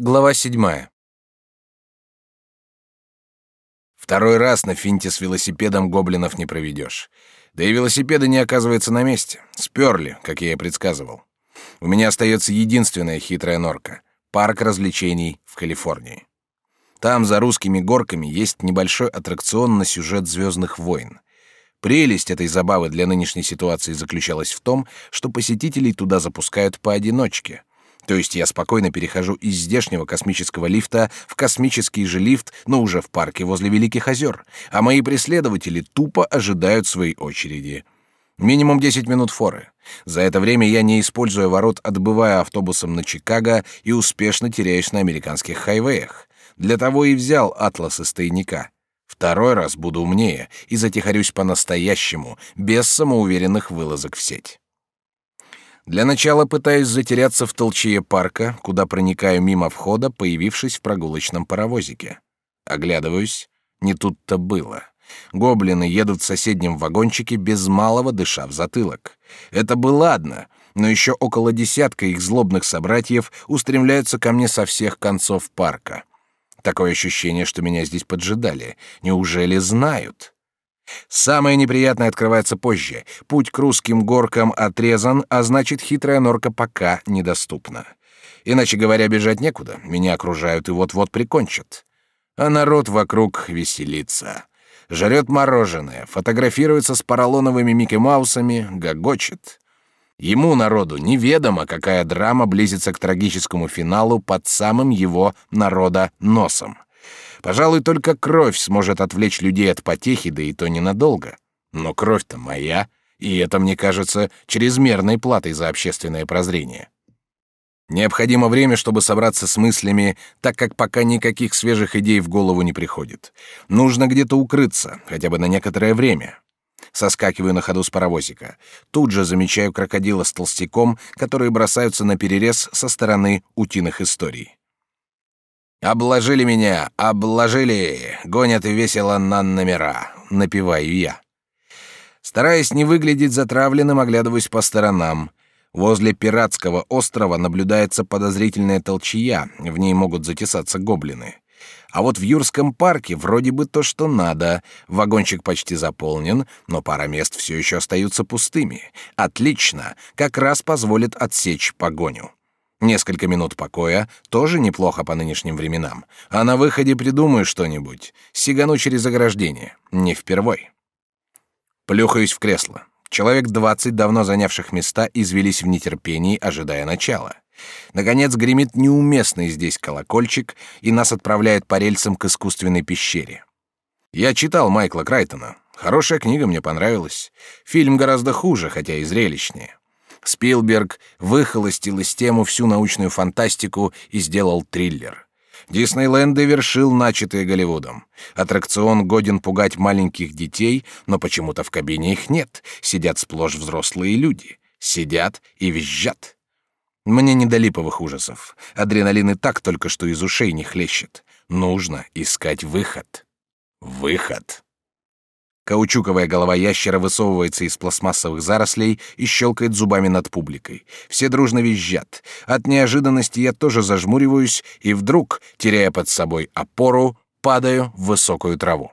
Глава седьмая. Второй раз на финте с велосипедом гоблинов не проведешь. Да и велосипеда не оказывается на месте. Сперли, как я и предсказывал. У меня остается единственная хитрая норка — парк развлечений в Калифорнии. Там, за русскими горками, есть небольшой аттракцион на сюжет «Звездных войн». Прелесть этой забавы для нынешней ситуации заключалась в том, что посетителей туда запускают поодиночке — то есть я спокойно перехожу из здешнего космического лифта в космический же лифт, но уже в парке возле Великих озер, а мои преследователи тупо ожидают своей очереди. Минимум 10 минут форы. За это время я, не используя ворот, отбываю автобусом на Чикаго и успешно теряюсь на американских хайвеях. Для того и взял атлас из тайника. Второй раз буду умнее и затихарюсь по-настоящему, без самоуверенных вылазок в сеть. Для начала пытаюсь затеряться в толчье парка, куда проникаю мимо входа, появившись в прогулочном паровозике. Оглядываюсь. Не тут-то было. Гоблины едут в соседнем вагончике без малого дыша в затылок. Это бы ладно, но еще около десятка их злобных собратьев устремляются ко мне со всех концов парка. Такое ощущение, что меня здесь поджидали. Неужели знают? Самое неприятное открывается позже. Путь к русским горкам отрезан, а значит, хитрая норка пока недоступна. Иначе говоря, бежать некуда. Меня окружают и вот-вот прикончат. А народ вокруг веселится. Жрет мороженое, фотографируется с поролоновыми Микки Маусами, гогочет. Ему, народу, неведомо, какая драма близится к трагическому финалу под самым его народа носом. Пожалуй, только кровь сможет отвлечь людей от потехи, да и то ненадолго. Но кровь-то моя, и это, мне кажется, чрезмерной платой за общественное прозрение. Необходимо время, чтобы собраться с мыслями, так как пока никаких свежих идей в голову не приходит. Нужно где-то укрыться, хотя бы на некоторое время. Соскакиваю на ходу с паровозика. Тут же замечаю крокодила с толстяком, которые бросаются на перерез со стороны утиных историй. «Обложили меня, обложили!» — гонят весело на номера. Напеваю я. Стараясь не выглядеть затравленным, оглядываюсь по сторонам. Возле пиратского острова наблюдается подозрительная толчья, в ней могут затесаться гоблины. А вот в Юрском парке вроде бы то, что надо. Вагончик почти заполнен, но пара мест все еще остаются пустыми. Отлично, как раз позволит отсечь погоню. Несколько минут покоя тоже неплохо по нынешним временам. А на выходе придумаю что-нибудь. Сигану через ограждение. Не впервой. Плюхаюсь в кресло. Человек двадцать давно занявших места извелись в нетерпении, ожидая начала. Наконец гремит неуместный здесь колокольчик, и нас отправляют по рельсам к искусственной пещере. Я читал Майкла Крайтона. Хорошая книга, мне понравилась. Фильм гораздо хуже, хотя и зрелищнее. Спилберг выхолостил из тему всю научную фантастику и сделал триллер. Диснейленд довершил начатое Голливудом. Аттракцион годен пугать маленьких детей, но почему-то в кабине их нет. Сидят сплошь взрослые люди. Сидят и визжат. Мне не до липовых ужасов. Адреналин и так только что из ушей не хлещет. Нужно искать выход. Выход. Каучуковая голова ящера высовывается из пластмассовых зарослей и щелкает зубами над публикой. Все дружно визжат. От неожиданности я тоже зажмуриваюсь и вдруг, теряя под собой опору, падаю в высокую траву.